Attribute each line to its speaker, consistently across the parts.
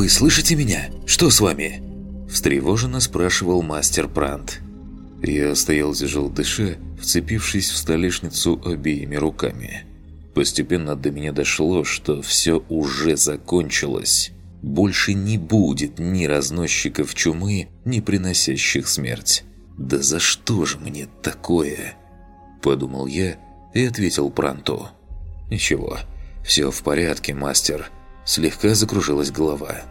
Speaker 1: «Вы слышите меня? Что с вами?» Встревоженно спрашивал мастер Прант. Я стоял тяжело дыша, вцепившись в столешницу обеими руками. Постепенно до меня дошло, что все уже закончилось. Больше не будет ни разносчиков чумы, ни приносящих смерть. «Да за что же мне такое?» Подумал я и ответил Пранту. «Ничего, все в порядке, мастер». Слегка закружилась голова.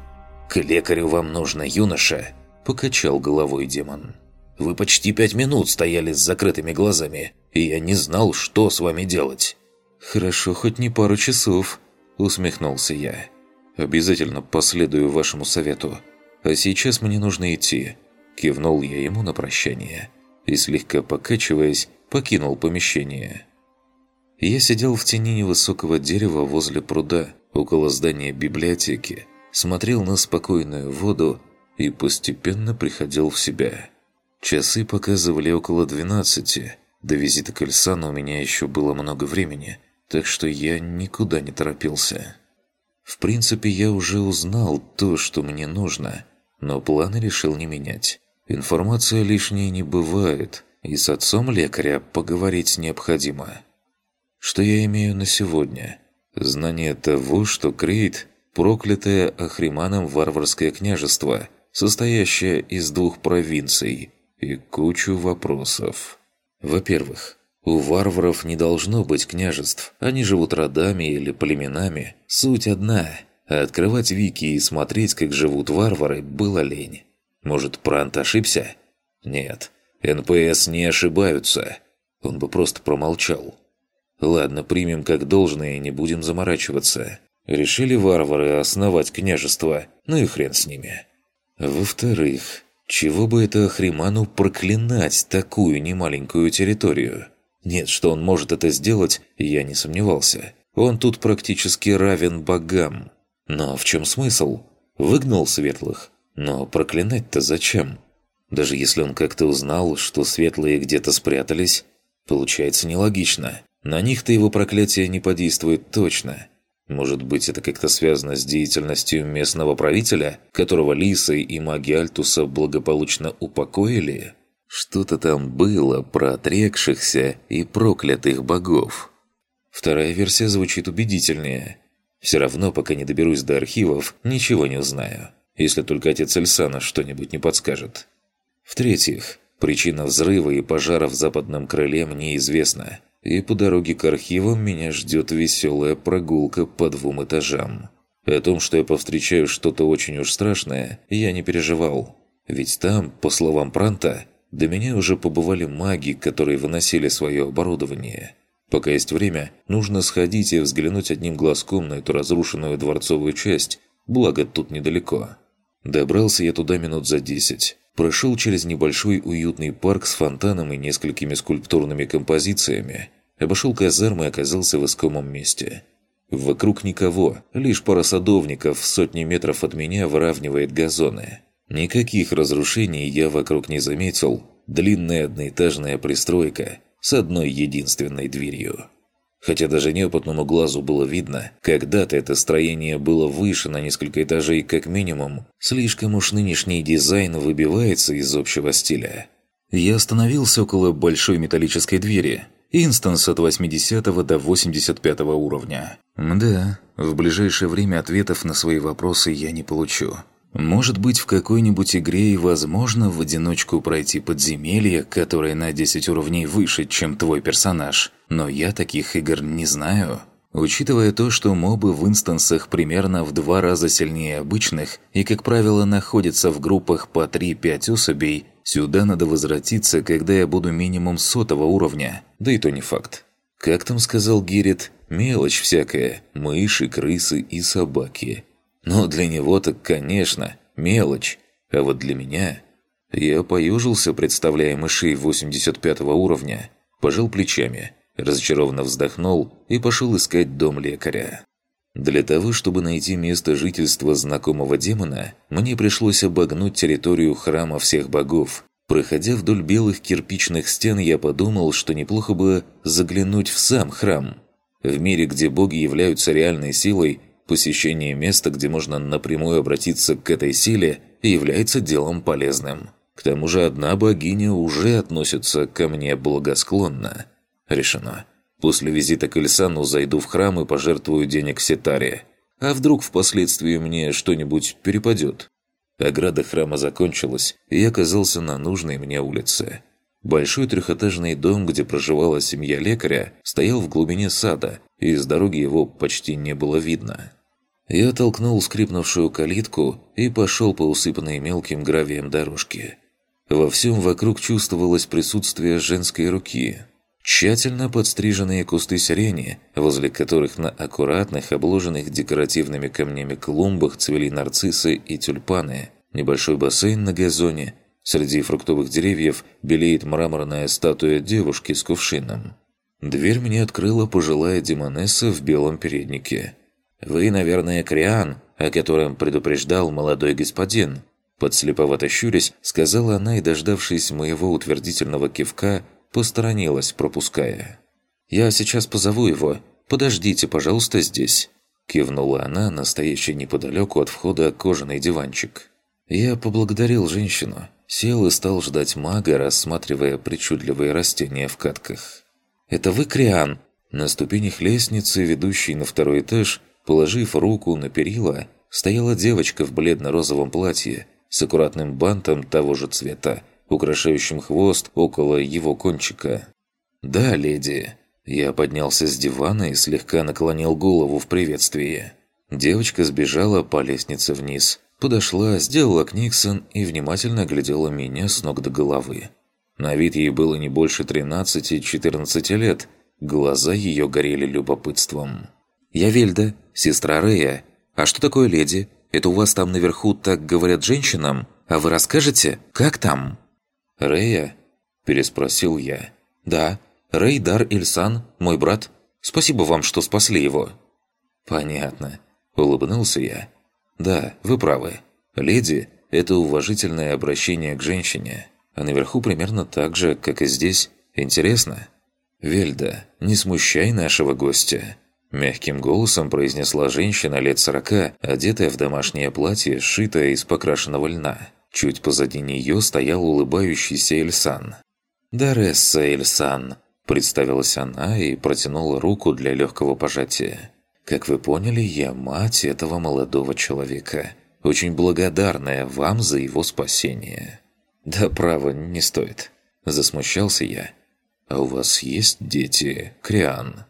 Speaker 1: «К лекарю вам нужно, юноша!» Покачал головой демон. «Вы почти пять минут стояли с закрытыми глазами, и я не знал, что с вами делать». «Хорошо, хоть не пару часов», — усмехнулся я. «Обязательно последую вашему совету. А сейчас мне нужно идти». Кивнул я ему на прощание и, слегка покачиваясь, покинул помещение. Я сидел в тени невысокого дерева возле пруда, около здания библиотеки, смотрел на спокойную воду и постепенно приходил в себя. Часы показывали около 12. До визита к Эльсану у меня еще было много времени – так что я никуда не торопился. В принципе, я уже узнал то, что мне нужно, но планы решил не менять. Информация лишней не бывает, и с отцом лекаря поговорить необходимо. Что я имею на сегодня? Знание того, что Крейт – проклятое Ахриманом варварское княжество, состоящее из двух провинций, и кучу вопросов. Во-первых, у варваров не должно быть княжеств, они живут родами или племенами. Суть одна – открывать вики и смотреть, как живут варвары, было лень. Может, Прант ошибся? Нет, НПС не ошибаются. Он бы просто промолчал. Ладно, примем как должное и не будем заморачиваться. Решили варвары основать княжество, ну и хрен с ними. Во-вторых, чего бы это Ахриману проклинать такую немаленькую территорию? Нет, что он может это сделать, я не сомневался. Он тут практически равен богам. Но в чем смысл? Выгнал светлых. Но проклинать-то зачем? Даже если он как-то узнал, что светлые где-то спрятались, получается нелогично. На них-то его проклятие не подействует точно. Может быть, это как-то связано с деятельностью местного правителя, которого Лисы и маги Альтуса благополучно упокоили? Что-то там было про отрекшихся и проклятых богов. Вторая версия звучит убедительнее. Все равно, пока не доберусь до архивов, ничего не узнаю. Если только отец Эльсана что-нибудь не подскажет. В-третьих, причина взрыва и пожара в западном крыле мне известна. И по дороге к архивам меня ждет веселая прогулка по двум этажам. О том, что я повстречаю что-то очень уж страшное, я не переживал. Ведь там, по словам Пранта, до меня уже побывали маги, которые выносили свое оборудование. Пока есть время, нужно сходить и взглянуть одним глазком на эту разрушенную дворцовую часть, благо тут недалеко. Добрался я туда минут за десять. Прошел через небольшой уютный парк с фонтаном и несколькими скульптурными композициями. Обошел казармы и оказался в искомом месте. Вокруг никого, лишь пара садовников в сотни метров от меня выравнивает газоны. Никаких разрушений я вокруг не заметил. Длинная одноэтажная пристройка с одной единственной дверью. Хотя даже неопытному глазу было видно, когда-то это строение было выше на несколько этажей как минимум, слишком уж нынешний дизайн выбивается из общего стиля. Я остановился около большой металлической двери. Инстанс от 80 до 85 уровня. Да, в ближайшее время ответов на свои вопросы я не получу. Может быть, в какой-нибудь игре и возможно в одиночку пройти подземелье, которое на 10 уровней выше, чем твой персонаж. Но я таких игр не знаю. Учитывая то, что мобы в инстансах примерно в два раза сильнее обычных и, как правило, находятся в группах по 3-5 особей, сюда надо возвратиться, когда я буду минимум сотого уровня. Да и то не факт. Как там сказал Герит, мелочь всякая, мыши, крысы и собаки. Но для него-то, конечно, мелочь. А вот для меня... Я поюжился, представляя мышей 85 уровня, пожал плечами, разочарованно вздохнул и пошел искать дом лекаря. Для того, чтобы найти место жительства знакомого демона, мне пришлось обогнуть территорию храма всех богов. Проходя вдоль белых кирпичных стен, я подумал, что неплохо бы заглянуть в сам храм. В мире, где боги являются реальной силой, посещение места, где можно напрямую обратиться к этой силе, является делом полезным. К тому же одна богиня уже относится ко мне благосклонно. Решено. После визита к Ильсану зайду в храм и пожертвую денег Сетаре. А вдруг впоследствии мне что-нибудь перепадет? Ограда храма закончилась, и я оказался на нужной мне улице. Большой трехэтажный дом, где проживала семья лекаря, стоял в глубине сада, и с дороги его почти не было видно. Я толкнул скрипнувшую калитку и пошел по усыпанной мелким гравием дорожке. Во всем вокруг чувствовалось присутствие женской руки. Тщательно подстриженные кусты сирени, возле которых на аккуратных, обложенных декоративными камнями клумбах цвели нарциссы и тюльпаны, небольшой бассейн на газоне – Среди фруктовых деревьев белеет мраморная статуя девушки с кувшином. Дверь мне открыла пожилая демонесса в белом переднике. «Вы, наверное, Криан, о котором предупреждал молодой господин?» Подслеповато щурясь, сказала она и, дождавшись моего утвердительного кивка, посторонилась, пропуская. «Я сейчас позову его. Подождите, пожалуйста, здесь». Кивнула она, настоящий неподалеку от входа кожаный диванчик. Я поблагодарил женщину, Сел и стал ждать мага, рассматривая причудливые растения в катках. «Это вы, Криан?» На ступенях лестницы, ведущей на второй этаж, положив руку на перила, стояла девочка в бледно-розовом платье с аккуратным бантом того же цвета, украшающим хвост около его кончика. «Да, леди». Я поднялся с дивана и слегка наклонил голову в приветствии. Девочка сбежала по лестнице вниз – Подошла, сделала Книксон и внимательно глядела меня с ног до головы. На вид ей было не больше 13-14 лет, глаза ее горели любопытством. «Я Вельда, сестра Рея. А что такое леди? Это у вас там наверху так говорят женщинам? А вы расскажете, как там?» «Рея?» – переспросил я. «Да, Рей Дар Ильсан, мой брат. Спасибо вам, что спасли его». «Понятно», – улыбнулся я. Да, вы правы. Леди – это уважительное обращение к женщине. А наверху примерно так же, как и здесь. Интересно? «Вельда, не смущай нашего гостя», – мягким голосом произнесла женщина лет сорока, одетая в домашнее платье, сшитое из покрашенного льна. Чуть позади нее стоял улыбающийся Эльсан. «Даресса Эльсан», – представилась она и протянула руку для легкого пожатия. Как вы поняли, я мать этого молодого человека. Очень благодарная вам за его спасение. Да, право, не стоит. Засмущался я. А у вас есть дети, Криан?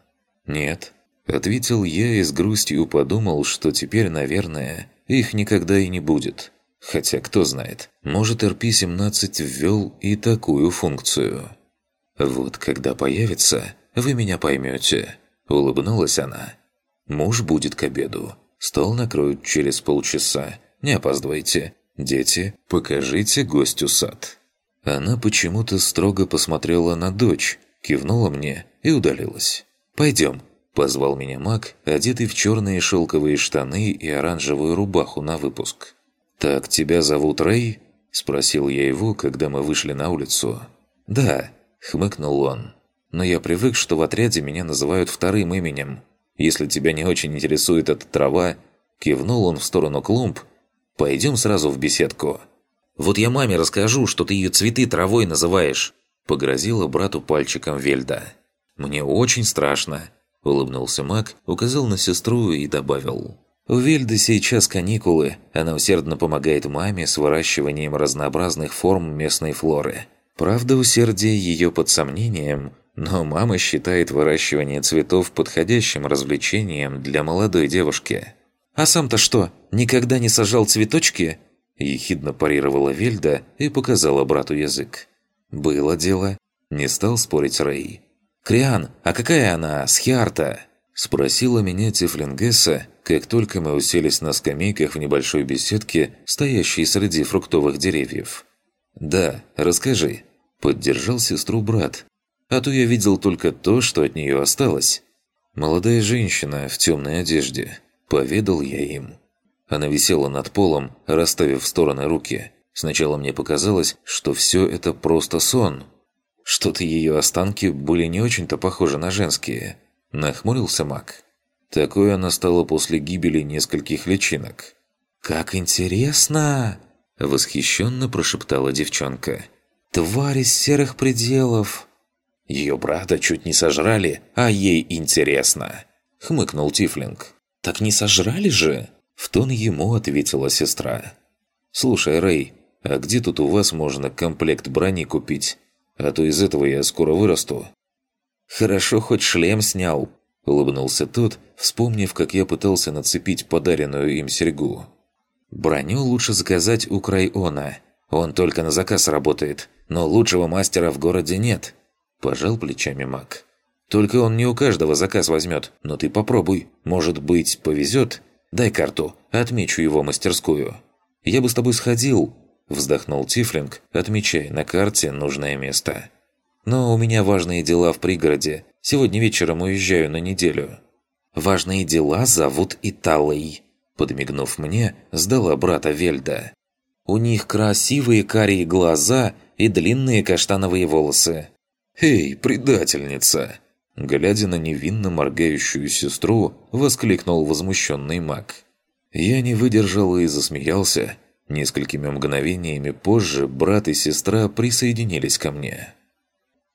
Speaker 1: Нет. Ответил я и с грустью подумал, что теперь, наверное, их никогда и не будет. Хотя, кто знает, может РП-17 ввел и такую функцию. «Вот когда появится, вы меня поймете», — улыбнулась она. Муж будет к обеду. Стол накроют через полчаса. Не опаздывайте. Дети, покажите гостю сад». Она почему-то строго посмотрела на дочь, кивнула мне и удалилась. «Пойдем», – позвал меня маг, одетый в черные шелковые штаны и оранжевую рубаху на выпуск. «Так тебя зовут Рэй?» – спросил я его, когда мы вышли на улицу. «Да», – хмыкнул он. «Но я привык, что в отряде меня называют вторым именем. Если тебя не очень интересует эта трава, кивнул он в сторону клумб, пойдем сразу в беседку. Вот я маме расскажу, что ты ее цветы травой называешь, погрозила брату пальчиком Вельда. Мне очень страшно, улыбнулся маг, указал на сестру и добавил. У Вельды сейчас каникулы, она усердно помогает маме с выращиванием разнообразных форм местной флоры. Правда, усердие ее под сомнением, но мама считает выращивание цветов подходящим развлечением для молодой девушки. «А сам-то что, никогда не сажал цветочки?» Ехидно парировала Вельда и показала брату язык. «Было дело». Не стал спорить Рэй. «Криан, а какая она, Схиарта?» Спросила меня Тифлингесса, как только мы уселись на скамейках в небольшой беседке, стоящей среди фруктовых деревьев. «Да, расскажи», – поддержал сестру брат, а то я видел только то, что от нее осталось. Молодая женщина в темной одежде. Поведал я им. Она висела над полом, расставив в стороны руки. Сначала мне показалось, что все это просто сон. Что-то ее останки были не очень-то похожи на женские. Нахмурился маг. Такое она стала после гибели нескольких личинок.
Speaker 2: «Как интересно!» – восхищенно прошептала девчонка. «Тварь из серых пределов!»
Speaker 1: Ее брата чуть не сожрали, а ей интересно!» – хмыкнул Тифлинг.
Speaker 2: «Так не сожрали же?» – в тон ему ответила сестра.
Speaker 1: «Слушай, Рэй, а где тут у вас можно комплект брони купить? А то из этого я скоро вырасту».
Speaker 2: «Хорошо, хоть шлем снял», – улыбнулся тот, вспомнив, как я пытался нацепить подаренную им серьгу. «Броню лучше заказать у Крайона. Он только на заказ работает, но лучшего мастера в городе нет», – пожал плечами маг. «Только он не у каждого заказ возьмет, но ты попробуй. Может быть, повезет? Дай карту, отмечу его мастерскую». «Я бы с тобой сходил», – вздохнул Тифлинг, отмечая на карте нужное место. «Но у меня важные дела в пригороде. Сегодня вечером уезжаю на неделю». «Важные дела зовут Италой», – подмигнув мне, сдала брата Вельда. «У них красивые карие глаза и длинные каштановые волосы».
Speaker 1: «Эй, предательница!» Глядя на невинно моргающую сестру, воскликнул возмущенный маг. Я не выдержал и засмеялся. Несколькими мгновениями позже брат и сестра присоединились ко мне.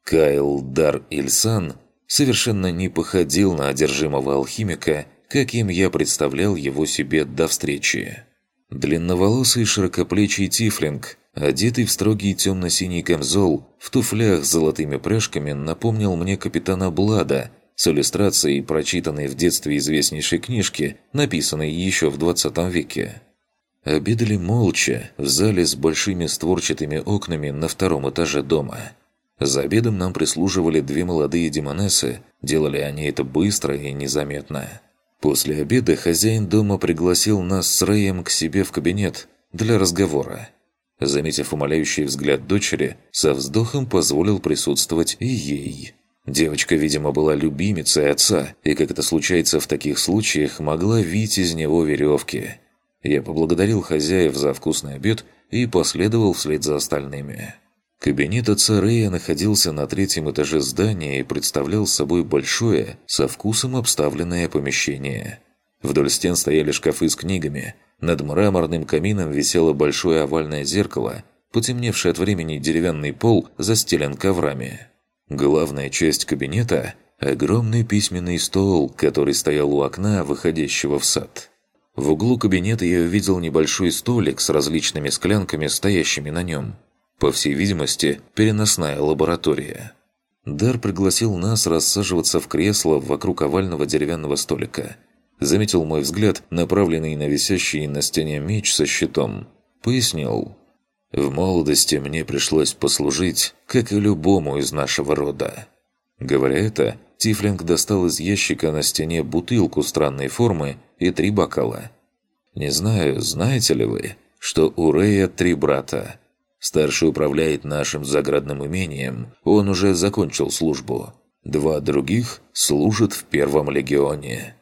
Speaker 1: Кайл Дар Ильсан совершенно не походил на одержимого алхимика, каким я представлял его себе до встречи. Длинноволосый широкоплечий тифлинг, одетый в строгий темно-синий камзол, в туфлях с золотыми пряжками, напомнил мне капитана Блада – с иллюстрацией, прочитанной в детстве известнейшей книжки, написанной еще в 20 веке. Обедали молча, в зале с большими створчатыми окнами на втором этаже дома. За обедом нам прислуживали две молодые демонессы, делали они это быстро и незаметно. После обеда хозяин дома пригласил нас с Рэем к себе в кабинет для разговора. Заметив умоляющий взгляд дочери, со вздохом позволил присутствовать и ей. Девочка, видимо, была любимицей отца, и, как это случается в таких случаях, могла вить из него веревки. Я поблагодарил хозяев за вкусный обед и последовал вслед за остальными. Кабинет отца Рея находился на третьем этаже здания и представлял собой большое, со вкусом обставленное помещение. Вдоль стен стояли шкафы с книгами, над мраморным камином висело большое овальное зеркало, потемневший от времени деревянный пол застелен коврами. Главная часть кабинета – огромный письменный стол, который стоял у окна, выходящего в сад. В углу кабинета я увидел небольшой столик с различными склянками, стоящими на нем. По всей видимости, переносная лаборатория. Дар пригласил нас рассаживаться в кресло вокруг овального деревянного столика. Заметил мой взгляд, направленный на висящий на стене меч со щитом. Пояснил. В молодости мне пришлось послужить, как и любому из нашего рода. Говоря это, Тифлинг достал из ящика на стене бутылку странной формы и три бокала. Не знаю, знаете ли вы, что у Рея три брата. Старший управляет нашим заградным имением, он уже закончил службу. Два других служат в первом легионе.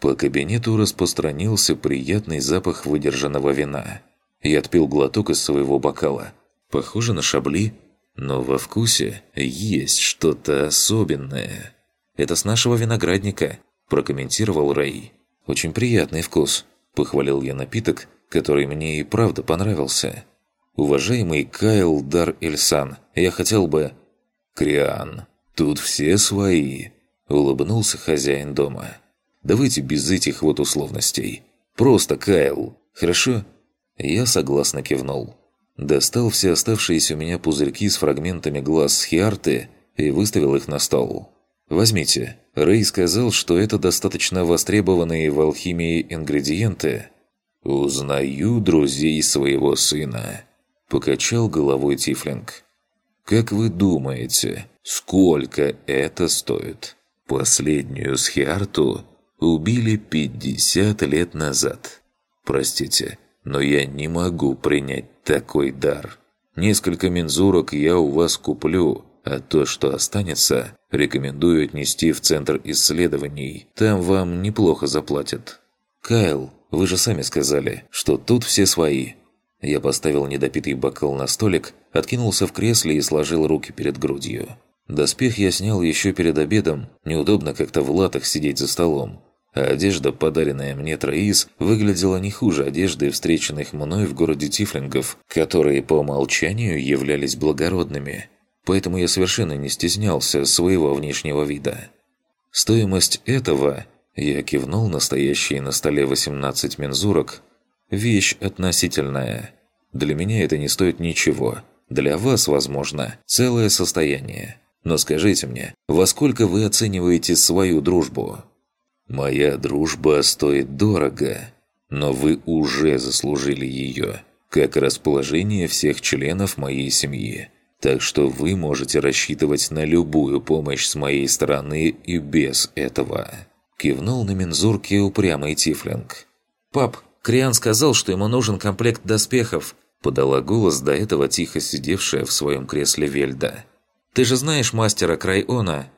Speaker 1: По кабинету распространился приятный запах выдержанного вина – я отпил глоток из своего бокала. Похоже на шабли, но во вкусе есть что-то особенное. «Это с нашего виноградника», – прокомментировал Рэй. «Очень приятный вкус», – похвалил я напиток, который мне и правда понравился. «Уважаемый Кайл Дар Эльсан, я хотел бы...» «Криан, тут все свои», – улыбнулся хозяин дома. «Давайте без этих вот условностей. Просто Кайл, хорошо?» Я согласно кивнул. Достал все оставшиеся у меня пузырьки с фрагментами глаз Хиарты и выставил их на стол. «Возьмите. Рэй сказал, что это достаточно востребованные в алхимии ингредиенты». «Узнаю друзей своего сына», – покачал головой Тифлинг. «Как вы думаете, сколько это стоит?» Последнюю Схиарту убили 50 лет назад. Простите, но я не могу принять такой дар. Несколько мензурок я у вас куплю, а то, что останется, рекомендую отнести в Центр исследований. Там вам неплохо заплатят. Кайл, вы же сами сказали, что тут все свои. Я поставил недопитый бокал на столик, откинулся в кресле и сложил руки перед грудью. Доспех я снял еще перед обедом, неудобно как-то в латах сидеть за столом. а одежда, подаренная мне Троис, выглядела не хуже одежды встреченных мной в городе Тифлингов, которые по умолчанию являлись благородными. Поэтому я совершенно не стеснялся своего внешнего вида. Стоимость этого, я кивнул настоящие на столе 18 мензурок, вещь относительная. Для меня это не стоит ничего. Для вас, возможно, целое состояние. Но скажите мне, во сколько вы оцениваете свою дружбу? Моя дружба стоит дорого, но вы уже заслужили ее, как расположение всех членов моей семьи. Так что вы можете рассчитывать на любую помощь с моей стороны и без этого. Кивнул на мензурке упрямый Тифлинг.
Speaker 2: «Пап, Криан сказал, что ему нужен комплект доспехов», подала голос до этого тихо сидевшая в своем кресле Вельда. «Ты же знаешь мастера Крайона?»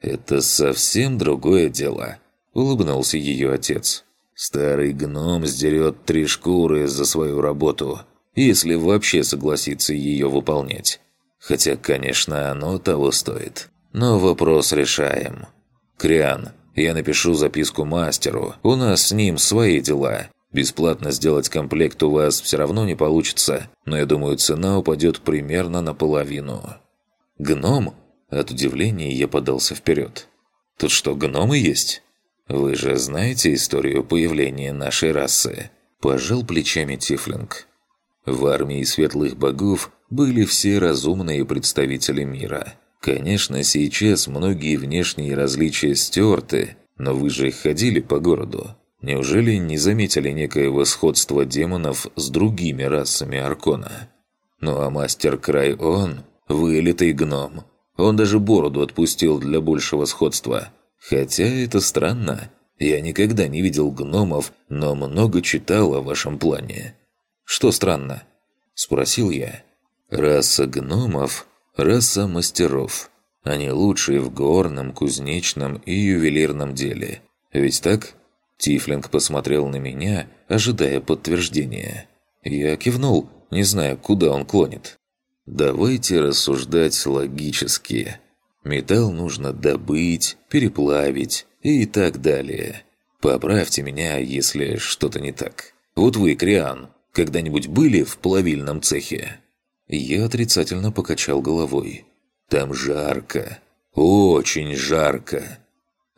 Speaker 1: «Это совсем другое дело», улыбнулся ее отец. «Старый гном сдерет три шкуры за свою работу, если вообще согласится ее выполнять. Хотя, конечно, оно того стоит. Но вопрос решаем. Криан, я напишу записку мастеру, у нас с ним свои дела. Бесплатно сделать комплект у вас все равно не получится, но я думаю, цена упадет примерно наполовину». «Гном?» От удивления я подался вперед. «Тут что, гномы есть?» «Вы же знаете историю появления нашей расы?» Пожал плечами Тифлинг. В армии светлых богов были все разумные представители мира. Конечно, сейчас многие внешние различия стерты, но вы же ходили по городу. Неужели не заметили некоего сходства демонов с другими расами Аркона? Ну а мастер Край он, вылитый гном. Он даже бороду отпустил для большего сходства. Хотя это странно. Я никогда не видел гномов, но много читал о вашем плане. Что странно? Спросил я. Раса гномов – раса мастеров. Они лучшие в горном, кузнечном и ювелирном деле. Ведь так? Тифлинг посмотрел на меня, ожидая подтверждения. Я кивнул, не зная, куда он клонит. «Давайте рассуждать логически», Металл нужно добыть, переплавить и так далее. Поправьте меня, если что-то не так. Вот вы, Криан, когда-нибудь были в плавильном цехе?» Я отрицательно покачал головой. «Там жарко. Очень жарко.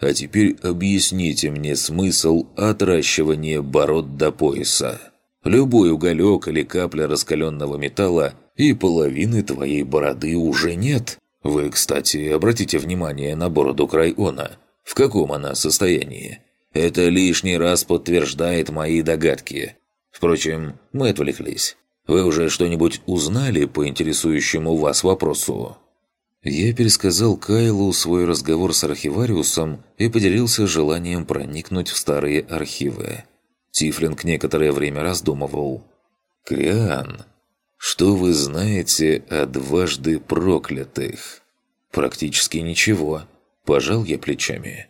Speaker 1: А теперь объясните мне смысл отращивания бород до пояса. Любой уголек или капля раскаленного металла, и половины твоей бороды уже нет. Вы, кстати, обратите внимание на бороду Крайона. В каком она состоянии? Это лишний раз подтверждает мои догадки. Впрочем, мы отвлеклись. Вы уже что-нибудь узнали по интересующему вас вопросу?» Я пересказал Кайлу свой разговор с архивариусом и поделился желанием проникнуть в старые архивы. Тифлинг некоторое время раздумывал. «Криан, что вы знаете о дважды проклятых? Практически ничего. Пожал я плечами.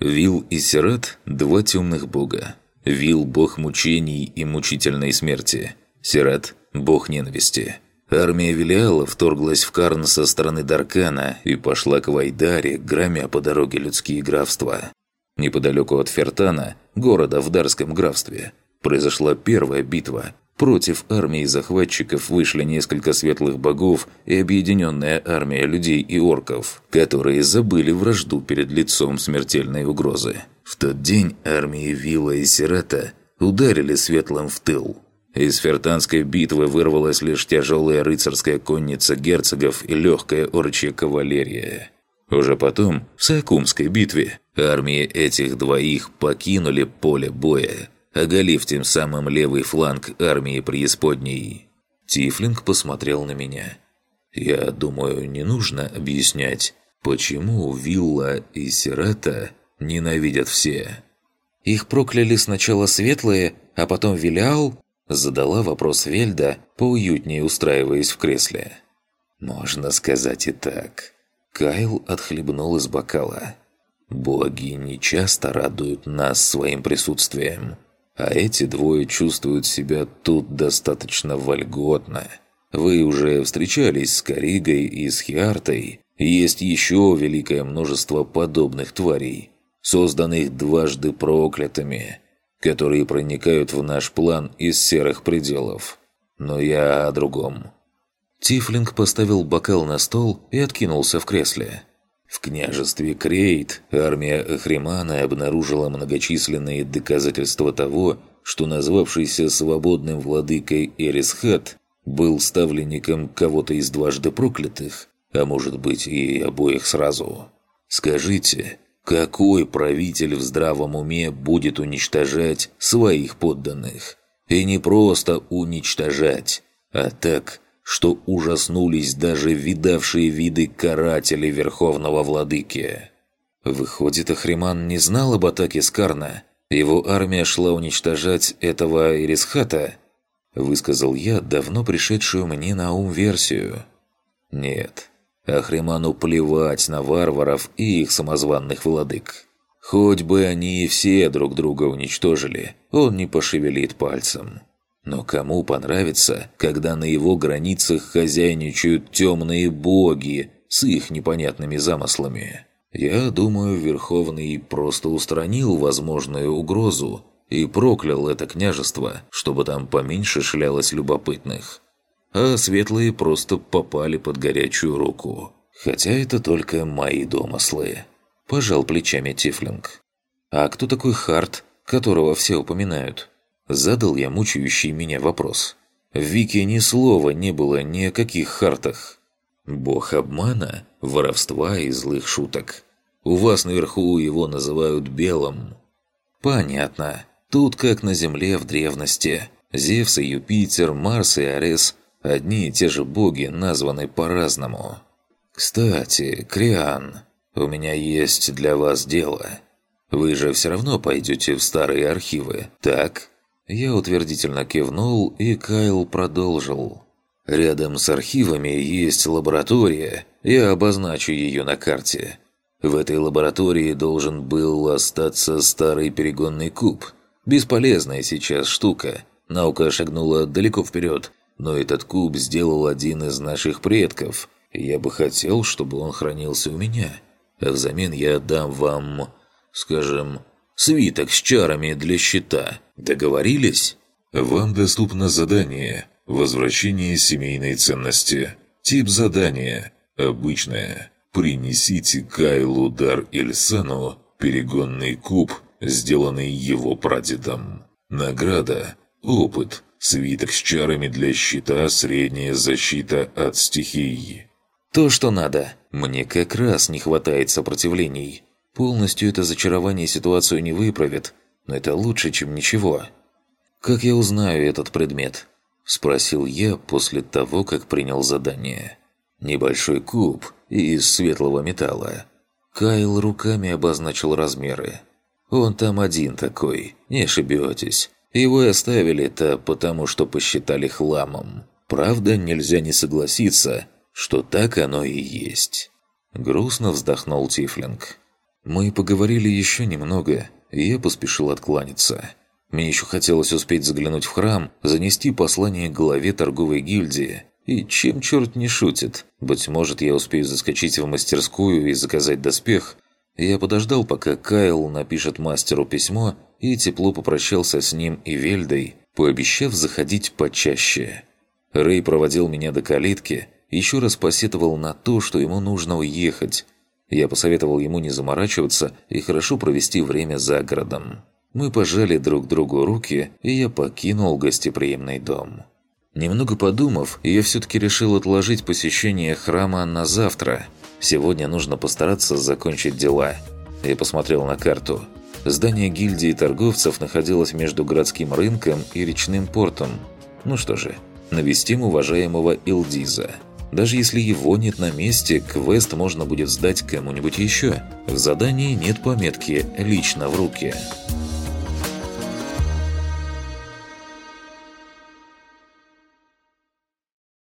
Speaker 1: Вил и Сират – два темных бога. Вил – бог мучений и мучительной смерти. Сират – бог ненависти. Армия Велиала вторглась в Карн со стороны Даркана и пошла к Вайдаре, громя по дороге людские графства. Неподалеку от Фертана, города в Дарском графстве, произошла первая битва, Против армии захватчиков вышли несколько светлых богов и объединенная армия людей и орков, которые забыли вражду перед лицом смертельной угрозы. В тот день армии Вилла и Сирата ударили светлым в тыл. Из фертанской битвы вырвалась лишь тяжелая рыцарская конница герцогов и легкая орчья кавалерия. Уже потом, в Сакумской битве, армии этих двоих покинули поле боя, оголив тем самым левый фланг армии преисподней. Тифлинг посмотрел на меня. «Я думаю, не нужно объяснять, почему Вилла и Сирата ненавидят все».
Speaker 2: «Их прокляли сначала светлые, а потом Вилял?» Задала вопрос Вельда, поуютнее устраиваясь в кресле.
Speaker 1: «Можно сказать и так». Кайл отхлебнул из бокала. «Боги не часто радуют нас своим присутствием. А эти двое чувствуют себя тут достаточно вольготно. Вы уже встречались с Коригой и с Хиартой. Есть еще великое множество подобных тварей. созданных дважды проклятыми, которые проникают в наш план из серых пределов. Но я о другом.
Speaker 2: Тифлинг поставил бокал на стол и откинулся в кресле.
Speaker 1: В княжестве Крейт армия Ахримана обнаружила многочисленные доказательства того, что назвавшийся свободным владыкой Эрисхат был ставленником кого-то из дважды проклятых, а может быть и обоих сразу. Скажите, какой правитель в здравом уме будет уничтожать своих подданных? И не просто уничтожать, а так, что ужаснулись даже видавшие виды каратели Верховного Владыки.
Speaker 2: Выходит, Ахриман не знал об атаке Скарна? Его армия шла уничтожать этого Ирисхата? Высказал я давно пришедшую мне на ум версию.
Speaker 1: Нет, Ахриману плевать на варваров и их самозванных владык. Хоть бы они и все друг друга уничтожили, он не пошевелит пальцем. Но кому понравится, когда на его границах хозяйничают темные боги с их непонятными замыслами? Я думаю, Верховный просто устранил возможную угрозу и проклял это княжество, чтобы там поменьше шлялось любопытных. А светлые просто попали под горячую руку. Хотя это только мои домыслы.
Speaker 2: Пожал плечами Тифлинг. А кто такой Харт, которого все упоминают? Задал я мучающий меня вопрос. В Вике ни слова не было ни о каких хартах.
Speaker 1: Бог обмана, воровства и злых шуток. У вас наверху его называют Белым.
Speaker 2: Понятно. Тут как на Земле в древности. Зевс и Юпитер, Марс и Арес – одни и те же боги, названы по-разному. Кстати, Криан, у меня есть для вас дело. Вы же все равно пойдете в старые архивы, так?» Я утвердительно кивнул, и Кайл продолжил. «Рядом с архивами есть лаборатория, я обозначу ее на карте. В этой лаборатории должен был остаться старый перегонный куб. Бесполезная сейчас штука. Наука шагнула далеко вперед, но этот куб сделал один из наших предков. Я бы хотел, чтобы он хранился у меня. А взамен я отдам вам, скажем, свиток с чарами для щита. Договорились?
Speaker 3: Вам доступно задание «Возвращение семейной ценности». Тип задания «Обычное». Принесите Кайлу Дар Ильсану перегонный куб, сделанный его прадедом. Награда – опыт, свиток с чарами для щита, средняя защита от стихий.
Speaker 2: То, что надо. Мне как раз не хватает сопротивлений. Полностью это зачарование ситуацию не выправит, но это лучше, чем ничего. «Как я узнаю этот предмет?» – спросил я после того, как принял задание. «Небольшой куб из светлого металла». Кайл руками обозначил размеры. «Он там один такой, не ошибетесь. Его и оставили-то потому, что посчитали хламом. Правда, нельзя не согласиться, что так оно и есть». Грустно вздохнул Тифлинг. Мы поговорили еще немного, и я поспешил откланяться. Мне еще хотелось успеть заглянуть в храм, занести послание главе торговой гильдии. И чем черт не шутит? Быть может, я успею заскочить в мастерскую и заказать доспех. Я подождал, пока Кайл напишет мастеру письмо, и тепло попрощался с ним и Вельдой, пообещав заходить почаще. Рэй проводил меня до калитки, еще раз посетовал на то, что ему нужно уехать, я посоветовал ему не заморачиваться и хорошо провести время за городом. Мы пожали друг другу руки, и я покинул гостеприимный дом. Немного подумав, я все-таки решил отложить посещение храма на завтра. Сегодня нужно постараться закончить дела. Я посмотрел на карту. Здание гильдии торговцев находилось между городским рынком и речным портом. Ну что же, навестим уважаемого Илдиза. Даже если его нет на месте, квест можно будет сдать кому-нибудь еще. В задании нет пометки «Лично в руки».